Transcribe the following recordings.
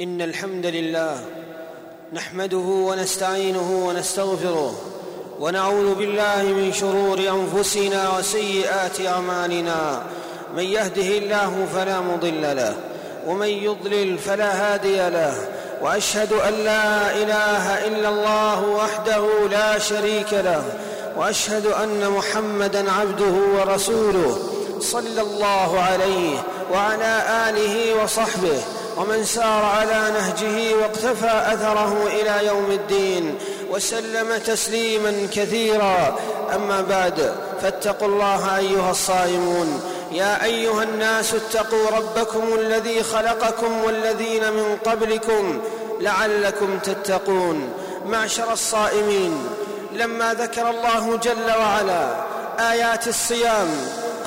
إن الحمد لله نحمده ونستعينه ونستغفره ونعوذ بالله من شرور أنفسنا وسيئات أعمالنا. من يهده الله فلا مضل له ومن يضلل فلا هادي له وأشهد أن لا إله إلا الله وحده لا شريك له وأشهد أن محمدا عبده ورسوله صلى الله عليه وعلى آله وصحبه ومن سار على نهجه واقتفى أثره إلى يوم الدين وسلم تسليما كثيرا. أما بعد فاتقوا الله أيها الصائمون. يا أيها الناس اتقوا ربكم الذي خلقكم والذين من قبلكم لعلكم تتقون. معشر الصائمين لما ذكر الله جل وعلا آيات الصيام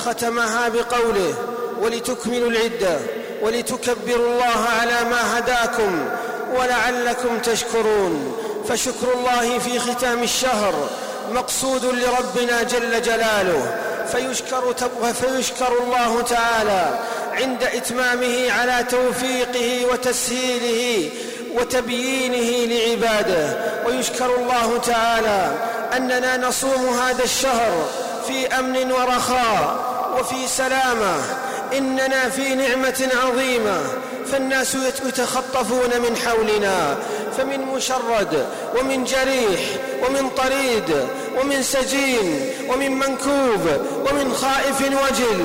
ختمها بقوله ولتكملوا العدة ولتكبروا الله على ما هداكم ولعلكم تشكرون. فشكر الله في ختام الشهر مقصود لربنا جل جلاله. فيشكر, فيشكر الله تعالى عند إتمامه على توفيقه وتسهيله وتبيينه لعباده. ويشكر الله تعالى أننا نصوم هذا الشهر في أمن ورخاء. وفي سلامة. إننا في نعمة عظيمة. فالناس يتخطفون من حولنا. فمن مشرد ومن جريح ومن طريد ومن سجين ومن منكوب ومن خائف وجل.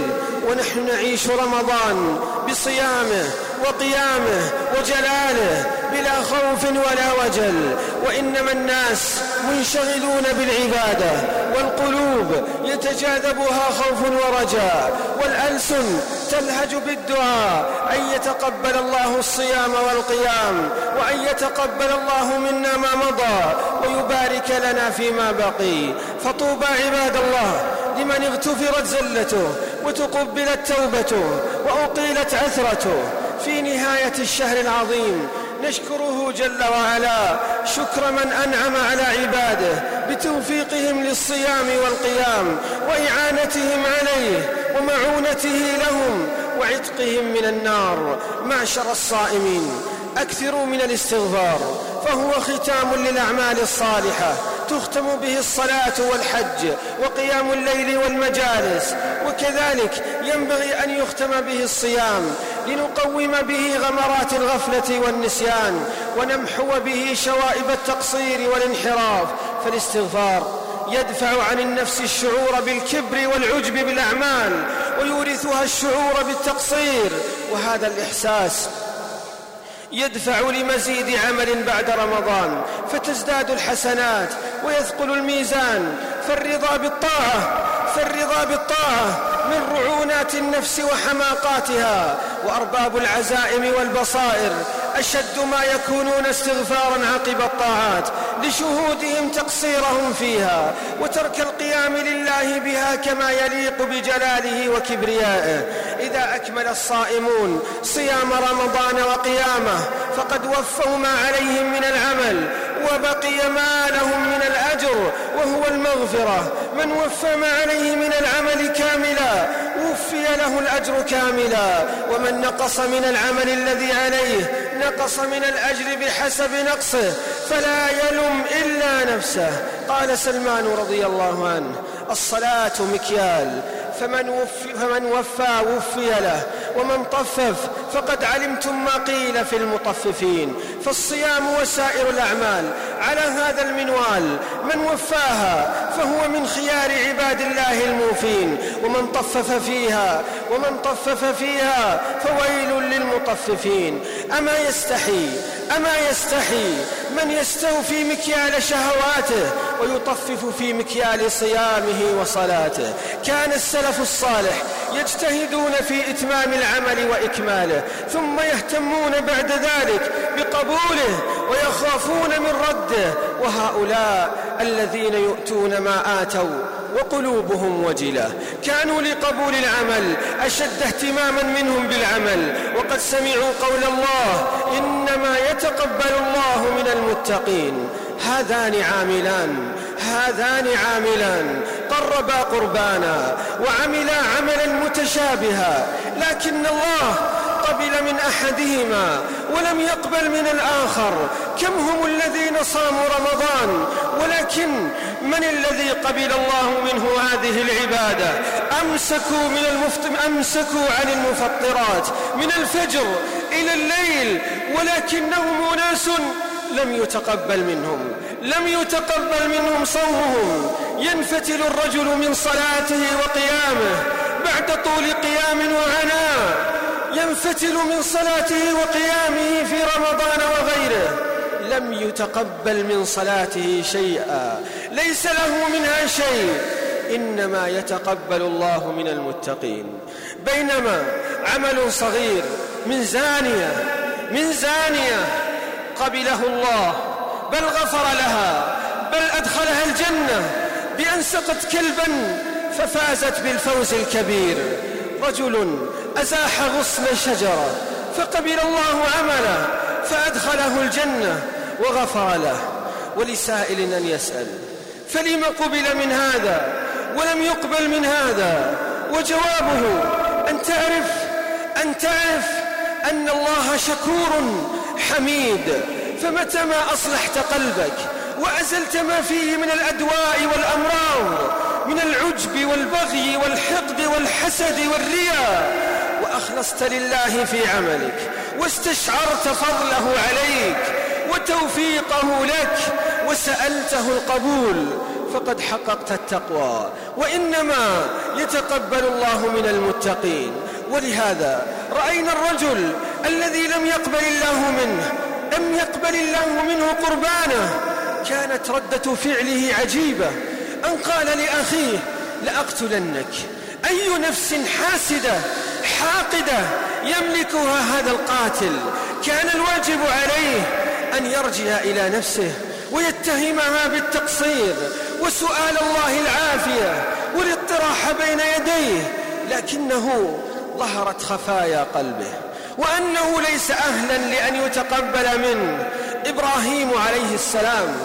ونحن نعيش رمضان بصيامه وقيامه وجلاله. بلا خوف ولا وجل وإنما الناس منشغلون بالعبادة والقلوب يتجاذبها خوف ورجاء والألسن تلهج بالدعاء أن يتقبل الله الصيام والقيام وأن يتقبل الله منا ما مضى ويبارك لنا فيما بقي. فطوبى عباد الله لمن اغتفرت زلته وتقبلت توبته وأقيلت عثرته. في نهاية الشهر العظيم نشكره جل وعلا. شكر من أنعم على عباده بتوفيقهم للصيام والقيام وإعانتهم عليه ومعونته لهم وعتقهم من النار. معشر الصائمين أكثروا من الاستغفار فهو ختام للأعمال الصالحة. تختم به الصلاة والحج وقيام الليل والمجالس وكذلك ينبغي أن يختم به الصيام. لنقوم به غمرات الغفلة والنسيان ونمحو به شوائب التقصير والانحراف. فالاستغفار يدفع عن النفس الشعور بالكبر والعجب بالأعمال ويورثها الشعور بالتقصير. وهذا الإحساس يدفع لمزيد عمل بعد رمضان فتزداد الحسنات ويثقل الميزان. فالرضا بالطاعة فالرضا بالطاعة من رعونات النفس وحماقاتها وأرباب العزائم والبصائر أشد ما يكونون استغفارا عقب الطاعات لشهودهم تقصيرهم فيها وترك القيام لله بها كما يليق بجلاله وكبريائه. إذا أكمل الصائمون صيام رمضان وقيامه فقد وفوا ما عليهم من العمل وبقي ما لهم من الأجر وهو المغفرة. من وفى ما عليه من العمل كاملا وفي له الأجر كاملا. ومن نقص من العمل الذي عليه نقص من الأجر بحسب نقصه فلا يلم إلا نفسه. قال سلمان رضي الله عنه الصلاة مكيال فمن وفي, فمن وفى وفي له. ومن طفف فقد علمتم ما قيل في المطففين. فالصيام وسائر الأعمال على هذا المنوال. من وفاها فهو من خيار عباد الله الموفين. ومن طفف فيها ومن طفف فيها فويل للمطففين. أما يستحي أما يستحي من يستوفي مكيال شهواته ويطفف في مكيال صيامه وصلاته. كان السلف الصالح يجتهدون في إتمام العمل وإكماله ثم يهتمون بعد ذلك بقبوله ويخافون من رده. وهؤلاء الذين يؤتون ما آتوا وقلوبهم وجلة. كانوا لقبول العمل أشد اهتماما منهم بالعمل وقد سمعوا قول الله إنما يتقبل الله من المتقين. هذان عاملان هذان عاملان. قربا قربانا وعملا عملا متشابها لكن الله قبل من أحدهما ولم يقبل من الآخر. كم هم الذين صاموا رمضان ولكن من الذي قبل الله منه هذه العبادة؟ أمسكوا, من المفت... أمسكوا عن المفطرات من الفجر إلى الليل ولكنهم أناس لم يتقبل منهم لم يتقبل منهم صومهم. ينفتل الرجل من صلاته وقيامه بعد طول قيام وعناء ينفتل من صلاته وقيامه في رمضان وغيره. لم يتقبل من صلاته شيئا. ليس له منها شيء. إنما يتقبل الله من المتقين. بينما عمل صغير من زانية من زانية قبله الله بل غفر لها بل أدخلها الجنة بأن سقت كلبا ففازت بالفوز الكبير. رجل أزاح غصن شجرة فقبل الله عمله فأدخله الجنة وغفر له. ولسائل أن يسأل فلم قبل من هذا؟ ولم يقبل من هذا؟ وجوابه أن تعرف أن تعرف أن الله شكور حميد. فمتى ما أصلحت قلبك وأزلت ما فيه من الأدواء والأمراض من العجب والبغي والحقد والحسد والرياء وأخلصت لله في عملك واستشعرت فضله عليك وتوفيقه لك وسألته القبول فقد حققت التقوى. وإنما يتقبل الله من المتقين. ولهذا رأينا الرجل الذي لم يقبل الله منه لم يقبل الله منه قربانه كانت ردة فعله عجيبة. أن قال لأخيه لأقتلنك. أي نفس حاسدة حاقدة يملكها هذا القاتل؟ كان الواجب عليه أن يرجع إلى نفسه ويتهمها بالتقصير وسؤال الله العافية والاطراح بين يديه لكنه ظهرت خفايا قلبه. وأنه ليس أهلا لأن يتقبل منه. إبراهيم عليه السلام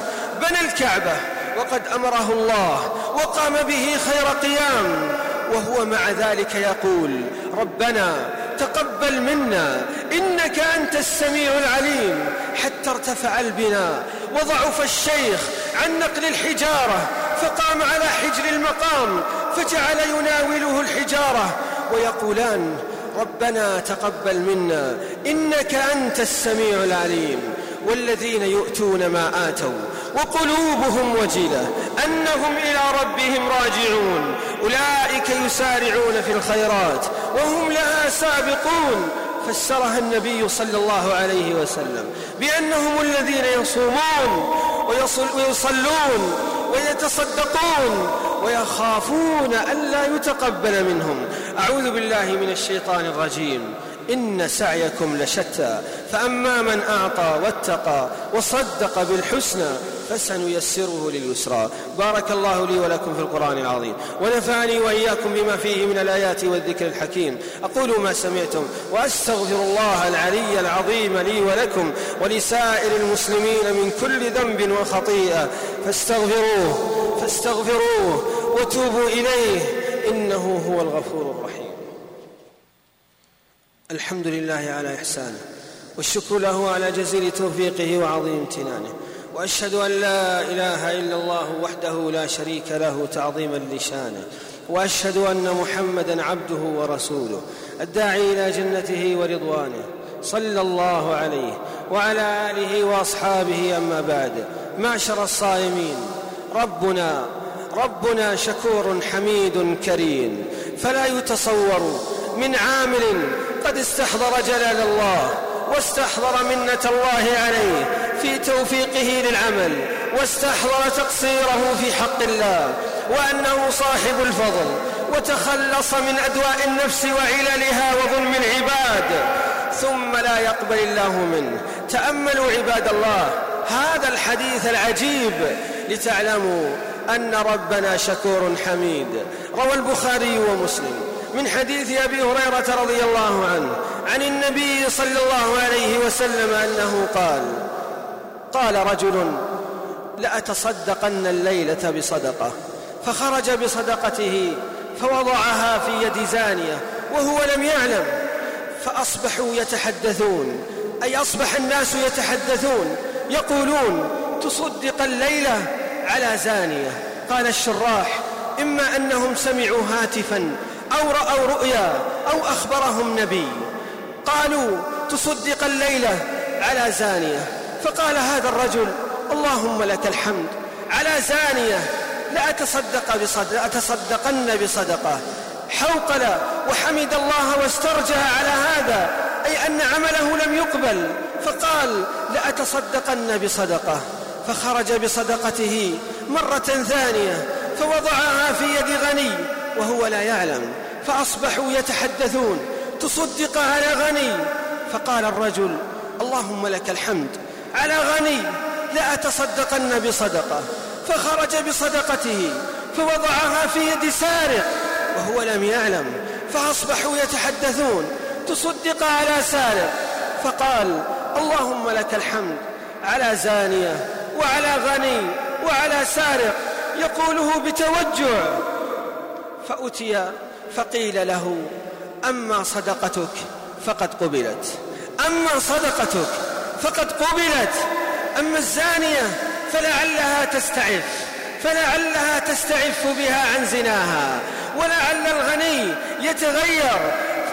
بنى الكعبة وقد أمره الله وقام به خير قيام. وهو مع ذلك يقول ربنا تقبل منا إنك أنت السميع العليم. حتى ارتفع البناء وضعف الشيخ عن نقل الحجارة فقام على حجر المقام فجعل يناوله الحجارة. ويقولان ربنا تقبل منا إنك أنت السميع العليم. والذين يؤتون ما آتوا وقلوبهم وجلة أنهم إلى ربهم راجعون. أولئك يسارعون في الخيرات وهم لها سابقون. فسرها النبي صلى الله عليه وسلم بأنهم الذين يصومون ويصلون ويتصدقون ويخافون ألا يتقبل منهم. أعوذ بالله من الشيطان الرجيم. إن سعيكم لشتى. فأما من أعطى واتقى وصدق بالحسنى فسنيسره لليسرى. بارك الله لي ولكم في القرآن العظيم. ونفعني وإياكم بما فيه من الآيات والذكر الحكيم. أقول ما سمعتم وأستغفر الله العلي العظيم لي ولكم ولسائر المسلمين من كل ذنب وخطيئة. فاستغفروه فاستغفروه وتوبوا إليه إنه هو الغفور الرحيم. الحمد لله على إحسانه والشكر له على جزيل توفيقه وعظيم امتنانه وأشهد أن لا إله إلا الله وحده لا شريك له تعظيما لشانه وأشهد أن محمدا عبده ورسوله الداعي إلى جنته ورضوانه صلى الله عليه وعلى آله وأصحابه أما بعد. معشر الصائمين ربنا ربنا شكور حميد كريم. فلا يتصور من عامل قد استحضر جلال الله واستحضر منة الله عليه في توفيقه للعمل واستحضر تقصيره في حق الله وأنه صاحب الفضل وتخلص من أدواء النفس وعللها وظلم العباد. ثم لا يقبل الله منه. تأملوا عباد الله هذا الحديث العجيب لتعلموا أن ربنا شكور حميد. روى البخاري ومسلم. من حديث أبي هريرة رضي الله عنه عن النبي صلى الله عليه وسلم أنه قال قال رجل لأتصدقن الليلة بصدقة. فخرج بصدقته فوضعها في يد زانية وهو لم يعلم. فأصبحوا يتحدثون أي أصبح الناس يتحدثون يقولون تصدق الليلة على زانية. قال الشراح إما أنهم سمعوا هاتفا أو رأوا رؤيا أو أخبرهم نبي. قالوا تصدق الليلة على زانية. فقال هذا الرجل اللهم لك الحمد. على زانية لأتصدق بصدق لأتصدقن بصدقة. حوقل وحمد الله واسترجع على هذا أي أن عمله لم يقبل. فقال لأتصدقن بصدقة. فخرج بصدقته مرة ثانية فوضعها في يد غني وهو لا يعلم فأصبحوا يتحدثون تصدق على غني؟ فقال الرجل اللهم لك الحمد على غني لأتصدقن بصدقة. فخرج بصدقته فوضعها في يد سارق وهو لم يعلم فأصبحوا يتحدثون تصدق على سارق. فقال اللهم لك الحمد على زانية وعلى غني وعلى سارق يقوله بتوجع. فأتي فقيل له أما صدقتك فقد قبلت. أما صدقتك فقد قبلت. أما الزانية فلعلها تستعف فلعلها تستعف بها عن زناها. ولعل الغني يتغير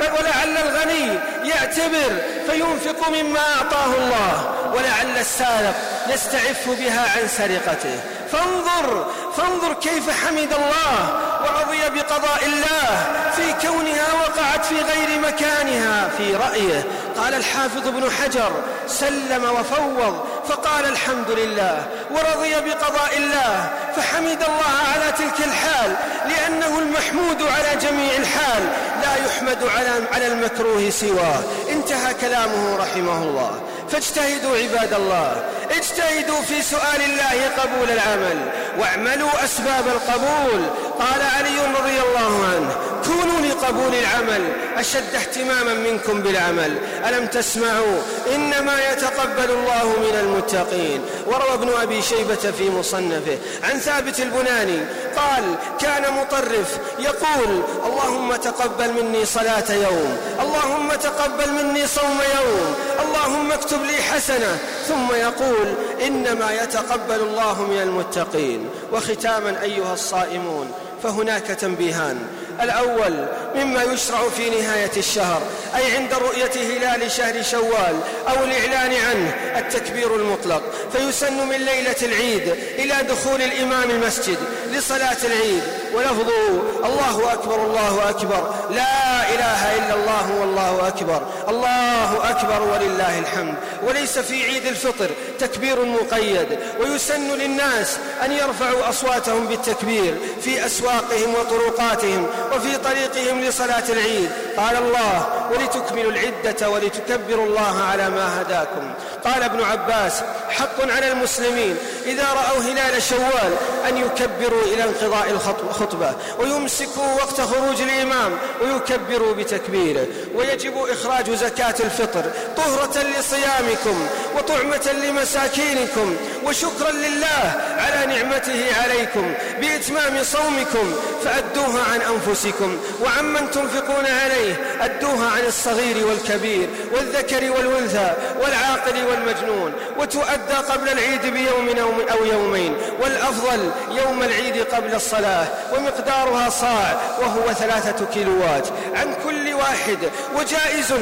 ولعل الغني يعتبر فينفق مما أعطاه الله ولعل السارق يستعف بها عن سرقته. فانظر فانظر كيف حمد الله ورضي بقضاء الله في كونها وقعت في غير مكانها في رأيه. قال الحافظ ابن حجر سلم وفوض فقال الحمد لله ورضي بقضاء الله فحمد الله على تلك الحال لأنه المحمود على جميع الحال لا يحمد على على المكروه سواه. انتهى كلامه رحمه الله. فاجتهدوا عباد الله. اجتهدوا في سؤال الله قبول العمل. واعملوا أسباب القبول. قال علي رضي الله عنه كونوا لقبول العمل أشد اهتماما منكم بالعمل. ألم تسمعوا؟ إنما يتقبل الله من المتقين. وروى ابن أبي شيبة في مصنفه. عن ثابت البناني قال كان مطرف يقول اللهم تقبل مني صلاة يوم اللهم تقبل مني صوم يوم اللهم اكتب لي حسنة. ثم يقول إنما يتقبل الله من المتقين. وختاما أيها الصائمون فهناك تنبيهان. الأول مما يشرع في نهاية الشهر أي عند رؤية هلال شهر شوال أو الإعلان عنه التكبير المطلق. فيسن من ليلة العيد إلى دخول الإمام المسجد لصلاة العيد. ولفظه الله أكبر الله أكبر. لا إله إلا الله والله أكبر. الله أكبر ولله الحمد. وليس في عيد الفطر تكبير مقيد. ويسن للناس أن يرفعوا أصواتهم بالتكبير في أسواقهم وطرقاتهم وفي طريقهم لصلاة العيد. قال الله ولتكملوا العدة ولتكبروا الله على ما هداكم. قال ابن عباس حق على المسلمين إذا رأوا هلال شوال أن يكبروا إلى انقضاء الخطبة ويمسكوا وقت خروج الإمام ويكبروا بتكبيره. ويجب إخراج زكاة الفطر طهرة لصيامكم وطعمة لمساكينكم وشكرا لله على نعمته عليكم بإتمام صومكم فأدوها عن أنفسكم وعمن تنفقون عليه أدوها عن الصغير والكبير والذكر والأنثى والعاقل والمجنون وتؤدى قبل العيد بيوم أو يومين والأفضل يوم العيد قبل الصلاة ومقدارها صاع وهو ثلاثة كيلوات. عن كل واحد وجائز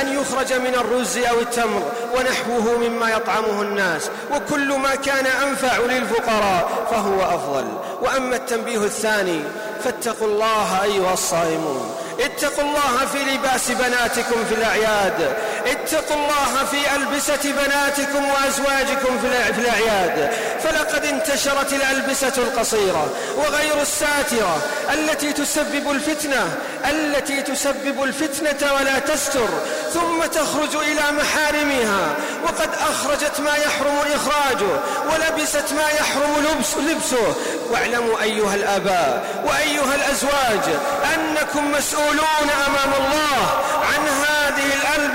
أن يخرج من الرز أو التمر ونحوه مما يطعمه الناس وكل ما كان أنفع للفقراء فهو أفضل. وأما التنبيه الثاني فاتقوا الله أيها الصائمون. اتقوا الله في لباس بناتكم في الأعياد. اتقوا الله في ألبسة بناتكم وأزواجكم في الأعياد. فلقد انتشرت الألبسة القصيرة وغير الساترة التي تسبب الفتنة التي تسبب الفتنة ولا تستر ثم تخرج إلى محارمها وقد أخرجت ما يحرم إخراجه ولبست ما يحرم لبس لبسه. واعلموا أيها الآباء وأيها الأزواج أنكم مسؤولون أمام الله عن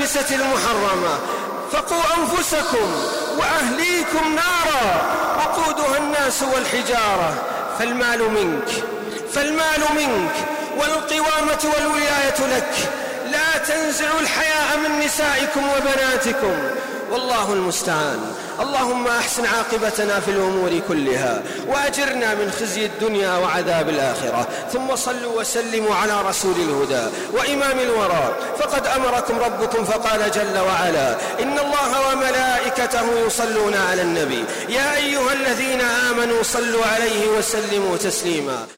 هذه الألبسة المحرمة. فقوا أنفسكم وأهليكم نارا وقودها الناس والحجارة. فالمال منك فالمال منك والقوامة والولاية لك. تنزعوا الحياء من نسائكم وبناتكم. والله المستعان. اللهم أحسن عاقبتنا في الأمور كلها وأجرنا من خزي الدنيا وعذاب الآخرة. ثم صلوا وسلموا على رسول الهدى وإمام الورى. فقد أمركم ربكم فقال جل وعلا إن الله وملائكته يصلون على النبي. يا أيها الذين آمنوا صلوا عليه وسلموا تسليما.